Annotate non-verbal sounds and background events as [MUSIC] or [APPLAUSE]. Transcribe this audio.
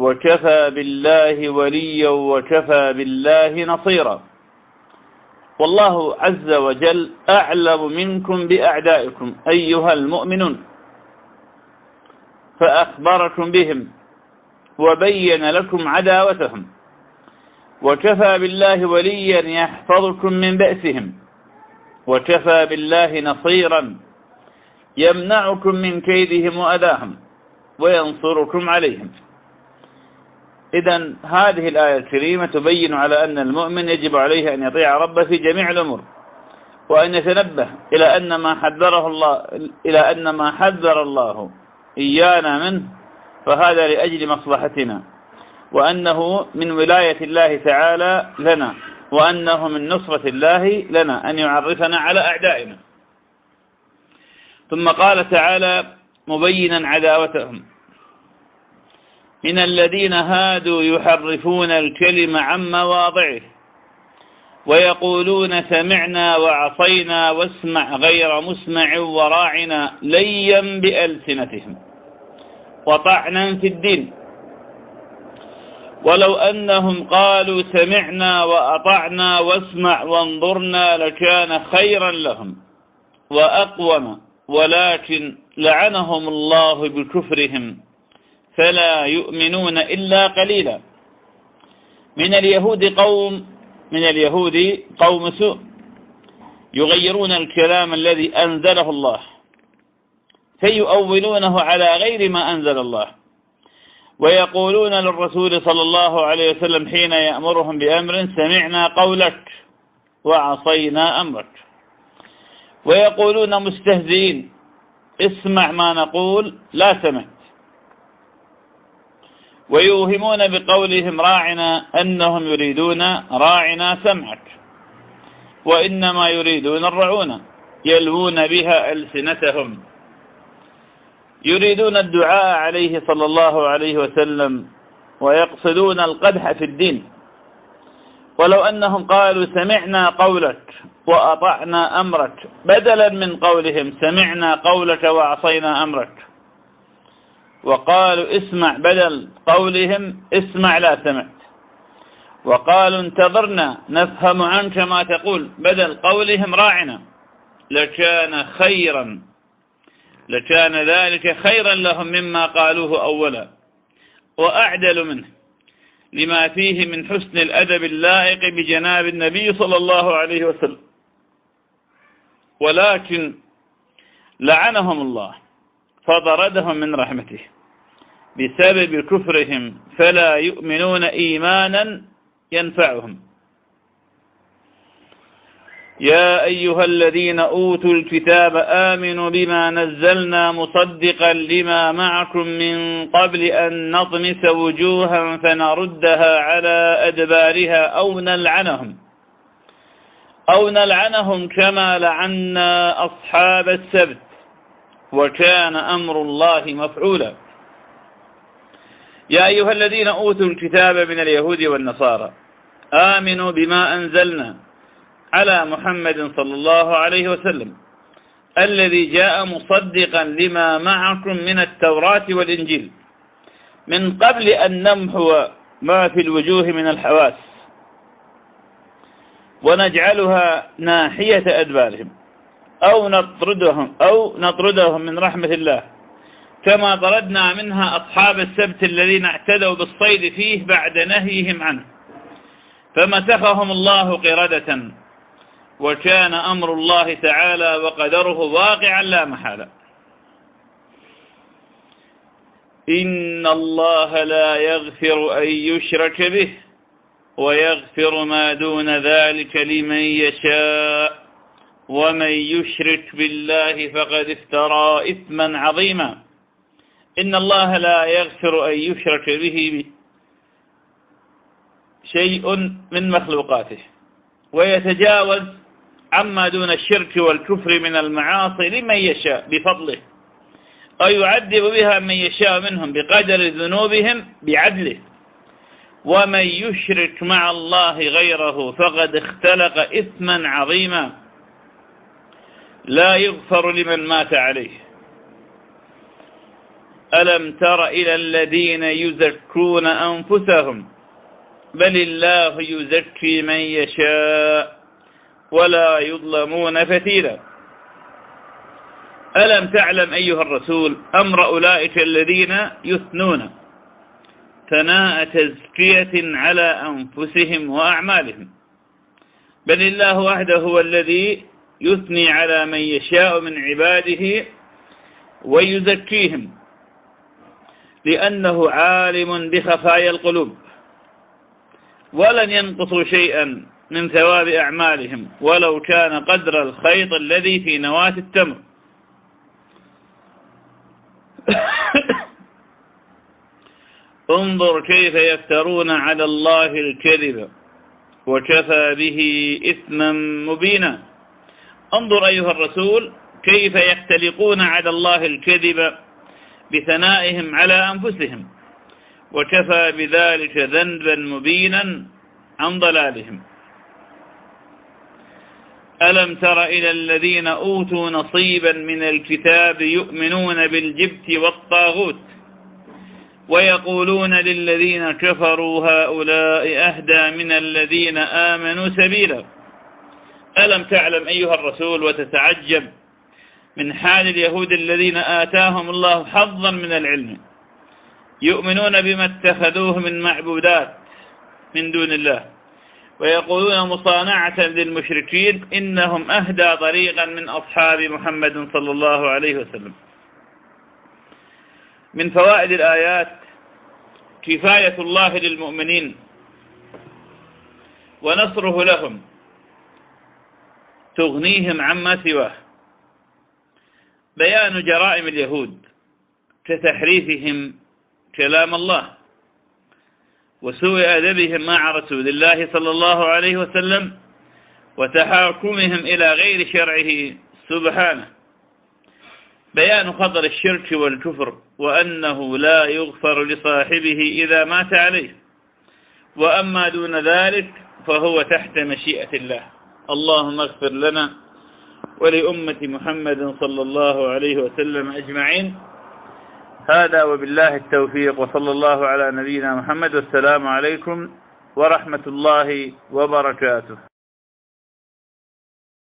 وكفى بالله وليا وكفى بالله نصيرا. والله عز وجل أعلم منكم بأعدائكم أيها المؤمنون. فأخبركم بهم وبين لكم عداوتهم. وكفى بالله وليا يحفظكم من بأسهم. وكفى بالله نصيرا يمنعكم من كيدهم وأذاهم وينصركم عليهم. إذا هذه الآية الكريمة تبين على أن المؤمن يجب عليه أن يطيع ربه في جميع الأمور وأن يتنبه إلى أن ما حذره الله إلى أن ما حذر الله إيانا منه فهذا لأجل مصلحتنا وأنه من ولاية الله تعالى لنا وأنه من نصرة الله لنا أن يعرفنا على أعدائنا. ثم قال تعالى مبينا عداوتهم. من الذين هادوا يحرفون الكلم عن مواضعه ويقولون سمعنا وعصينا واسمع غير مسمع وراعنا ليا بألسنتهم وطعنا في الدين ولو أنهم قالوا سمعنا وأطعنا واسمع وانظرنا لكان خيرا لهم وأقوم ولكن لعنهم الله بكفرهم فلا يؤمنون إلا قليلا. من اليهود قوم من اليهود قوم سوء. يغيرون الكلام الذي أنزله الله. فيؤولونه على غير ما أنزل الله. ويقولون للرسول صلى الله عليه وسلم حين يأمرهم بأمر سمعنا قولك وعصينا أمرك. ويقولون مستهزئين اسمع ما نقول لا سمعت. ويوهمون بقولهم راعنا أنهم يريدون راعنا سمعك وإنما يريدون الرعونة يلوون بها ألسنتهم. يريدون الدعاء عليه صلى الله عليه وسلم ويقصدون القدح في الدين. ولو أنهم قالوا سمعنا قولك وأطعنا أمرك بدلا من قولهم سمعنا قولك وعصينا أمرك. وقالوا اسمع بدل قولهم اسمع لا سمعت. وقالوا انتظرنا نفهم عنك ما تقول. بدل قولهم راعنا. لكان خيرا. لكان ذلك خيرا لهم مما قالوه أولا. وأعدل منه. لما فيه من حسن الأدب اللائق بجناب النبي صلى الله عليه وسلم. ولكن لعنهم الله. فضردهم من رحمته. بسبب كفرهم فلا يؤمنون إيمانا ينفعهم. يا أيها الذين أوتوا الكتاب آمنوا بما نزلنا مصدقا لما معكم من قبل أن نطمس وجوها فنردها على أدبارها أو نلعنهم. أو نلعنهم كما لعنا أصحاب السبت. وكان أمر الله مفعولا. يا أيها الذين أوتوا الكتاب من اليهود والنصارى آمنوا بما أنزلنا على محمد صلى الله عليه وسلم الذي جاء مصدقا لما معكم من التوراة والإنجيل من قبل أن نمحو ما في الوجوه من الحواس ونجعلها ناحية أدبارهم. أو نطردهم أو نطردهم من رحمة الله. كما طردنا منها أصحاب السبت الذين اعتدوا بالصيد فيه بعد نهيهم عنه. فمسخهم الله قردة وكان أمر الله تعالى وقدره واقعا لا محالة. إن الله لا يغفر أن يشرك به ويغفر ما دون ذلك لمن يشاء. ومن يشرك بالله فقد افترى إثما عظيما. إن الله لا يغفر أن يشرك به شيء من مخلوقاته ويتجاوز عما دون الشرك والكفر من المعاصي لمن يشاء بفضله أو يعذب بها من يشاء منهم بقدر ذنوبهم بعدله. ومن يشرك مع الله غيره فقد اختلق إثما عظيما. لا يغفر لمن مات عليه. ألم تر إلى الذين يزكون أنفسهم؟ بل الله يزكي من يشاء ولا يظلمون فتيلا. ألم تعلم أيها الرسول أمر أولئك الذين يثنون ثناء تزكية على أنفسهم وأعمالهم؟ بل الله وحده هو الذي يثني على من يشاء من عباده ويزكيهم لأنه عالم بخفايا القلوب ولن ينقصوا شيئا من ثواب أعمالهم ولو كان قدر الخيط الذي في نواة التمر. [COUGHS] انظر كيف يفترون على الله الكذب وكفى به إثما مبينا. انظر أيها الرسول كيف يختلقون على الله الكذب بثنائهم على أنفسهم وكفى بذلك ذنبا مبينا عن ضلالهم. ألم تر إلى الذين أوتوا نصيبا من الكتاب يؤمنون بالجبت والطاغوت ويقولون للذين كفروا هؤلاء أهدى من الذين آمنوا سبيلا؟ ألم تعلم أيها الرسول وتتعجب من حال اليهود الذين آتاهم الله حظا من العلم؟ يؤمنون بما اتخذوه من معبودات من دون الله ويقولون مصانعة للمشركين إنهم أهدى طريقا من أصحاب محمد صلى الله عليه وسلم. من فوائد الآيات كفاية الله للمؤمنين ونصره لهم. تغنيهم عما سواه. بيان جرائم اليهود كتحريفهم كلام الله وسوء أدبهم مع رسول الله صلى الله عليه وسلم وتحاكمهم إلى غير شرعه سبحانه. بيان خطر الشرك والكفر وأنه لا يغفر لصاحبه إذا مات عليه. وأما دون ذلك فهو تحت مشيئة الله. اللهم اغفر لنا ولأمة محمد صلى الله عليه وسلم أجمعين. هذا وبالله التوفيق وصلى الله على نبينا محمد. والسلام عليكم ورحمة الله وبركاته.